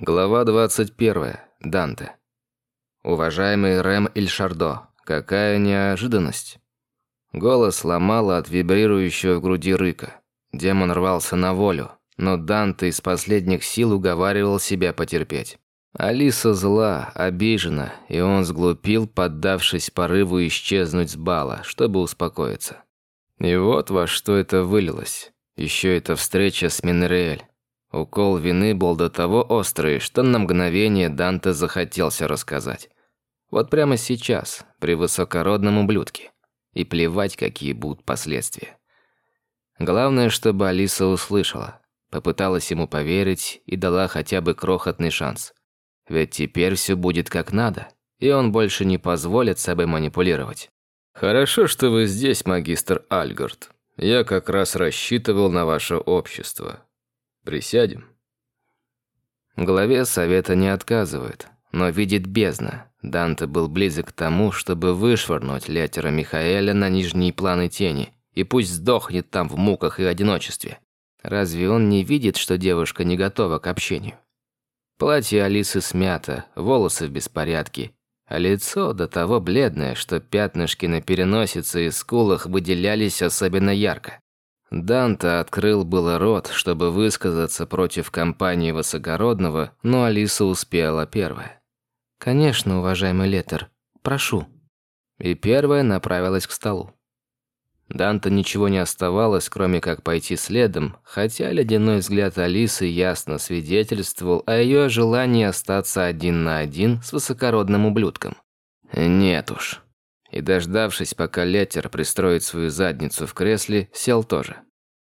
Глава 21. Данте. Уважаемый Рэм Ильшардо, какая неожиданность. Голос ломало от вибрирующего в груди рыка. Демон рвался на волю, но Данте из последних сил уговаривал себя потерпеть. Алиса зла, обижена, и он сглупил, поддавшись порыву исчезнуть с бала, чтобы успокоиться. И вот во что это вылилось. Еще эта встреча с Минериэль. Укол вины был до того острый, что на мгновение Данте захотелся рассказать. Вот прямо сейчас, при высокородном ублюдке. И плевать, какие будут последствия. Главное, чтобы Алиса услышала, попыталась ему поверить и дала хотя бы крохотный шанс. Ведь теперь все будет как надо, и он больше не позволит собой манипулировать. «Хорошо, что вы здесь, магистр Альгард. Я как раз рассчитывал на ваше общество. Присядем. Главе совета не отказывает, но видит бездна. Данте был близок к тому, чтобы вышвырнуть летера Михаэля на нижние планы тени, и пусть сдохнет там в муках и одиночестве. Разве он не видит, что девушка не готова к общению? Платье Алисы смято, волосы в беспорядке, а лицо до того бледное, что пятнышки на переносице и скулах выделялись особенно ярко. Данте открыл было рот, чтобы высказаться против компании Высокородного, но Алиса успела первая. «Конечно, уважаемый Летер, прошу». И первая направилась к столу. Данте ничего не оставалось, кроме как пойти следом, хотя ледяной взгляд Алисы ясно свидетельствовал о ее желании остаться один на один с высокородным ублюдком. Нет уж и, дождавшись, пока Леттер пристроит свою задницу в кресле, сел тоже.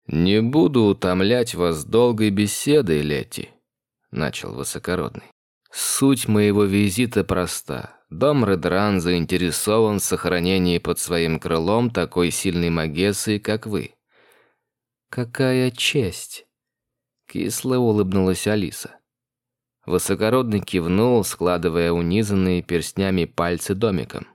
«Не буду утомлять вас долгой беседой, Летти», – начал высокородный. «Суть моего визита проста. Дом Редран заинтересован в сохранении под своим крылом такой сильной магессы, как вы». «Какая честь!» – кисло улыбнулась Алиса. Высокородный кивнул, складывая унизанные перстнями пальцы домиком.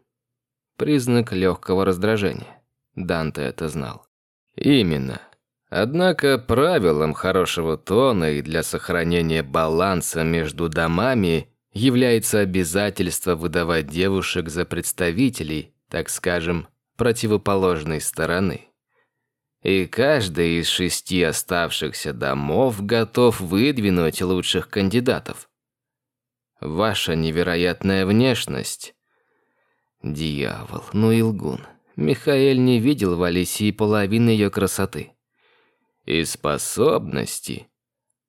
Признак легкого раздражения. Данте это знал. Именно. Однако правилом хорошего тона и для сохранения баланса между домами является обязательство выдавать девушек за представителей, так скажем, противоположной стороны. И каждый из шести оставшихся домов готов выдвинуть лучших кандидатов. Ваша невероятная внешность Дьявол, ну и лгун. Михаэль не видел в Алисии половины ее красоты. И способности.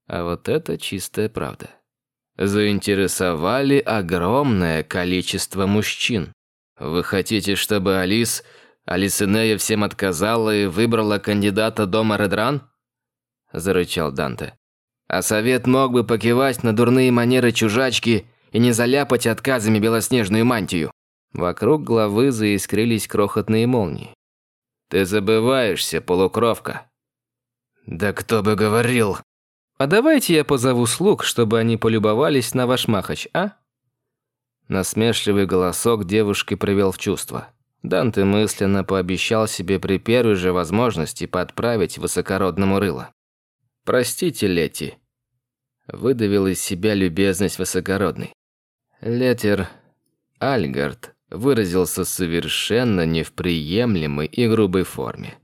А вот это чистая правда. Заинтересовали огромное количество мужчин. Вы хотите, чтобы Алис, Алисинея всем отказала и выбрала кандидата дома Редран? Зарычал Данте. А совет мог бы покивать на дурные манеры чужачки и не заляпать отказами белоснежную мантию. Вокруг главы заискрились крохотные молнии. «Ты забываешься, полукровка». «Да кто бы говорил!» «А давайте я позову слуг, чтобы они полюбовались на ваш махач, а?» Насмешливый голосок девушки привел в чувство. Данте мысленно пообещал себе при первой же возможности подправить высокородному рыло. «Простите, Лети», – выдавил из себя любезность высокородный. Летер Альгард выразился совершенно не в приемлемой и грубой форме.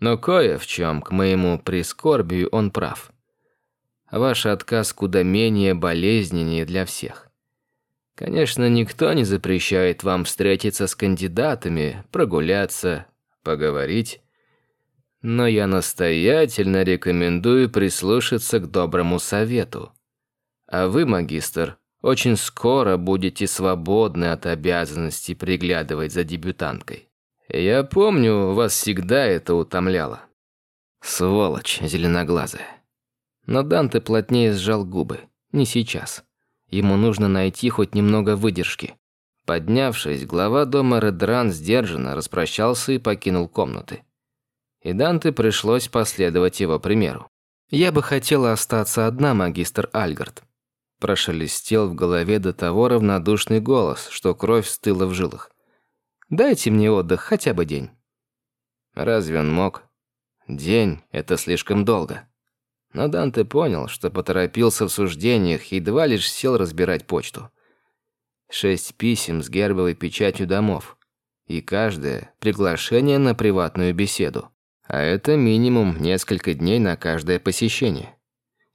Но кое в чем, к моему прискорбию, он прав. Ваш отказ куда менее болезненнее для всех. Конечно, никто не запрещает вам встретиться с кандидатами, прогуляться, поговорить. Но я настоятельно рекомендую прислушаться к доброму совету. А вы, магистр, очень скоро будете свободны от обязанности приглядывать за дебютанткой. Я помню, вас всегда это утомляло. Сволочь зеленоглазая. Но Данте плотнее сжал губы. Не сейчас. Ему нужно найти хоть немного выдержки. Поднявшись, глава дома Редран сдержанно распрощался и покинул комнаты. И Данте пришлось последовать его примеру. «Я бы хотела остаться одна, магистр Альгард», Прошелестел в голове до того равнодушный голос, что кровь стыла в жилах. «Дайте мне отдых, хотя бы день». Разве он мог? День – это слишком долго. Но Данте понял, что поторопился в суждениях, едва лишь сел разбирать почту. Шесть писем с гербовой печатью домов. И каждое – приглашение на приватную беседу. А это минимум несколько дней на каждое посещение.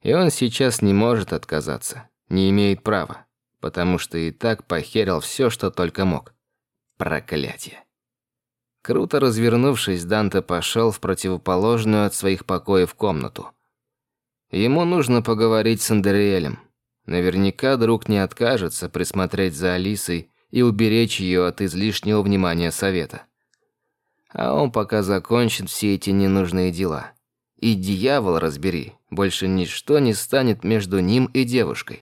И он сейчас не может отказаться, не имеет права, потому что и так похерил все, что только мог. Проклятие. Круто развернувшись, Данте пошел в противоположную от своих покоев комнату. Ему нужно поговорить с Андериэлем. Наверняка друг не откажется присмотреть за Алисой и уберечь ее от излишнего внимания совета. А он пока закончит все эти ненужные дела. И дьявол разбери, больше ничто не станет между ним и девушкой.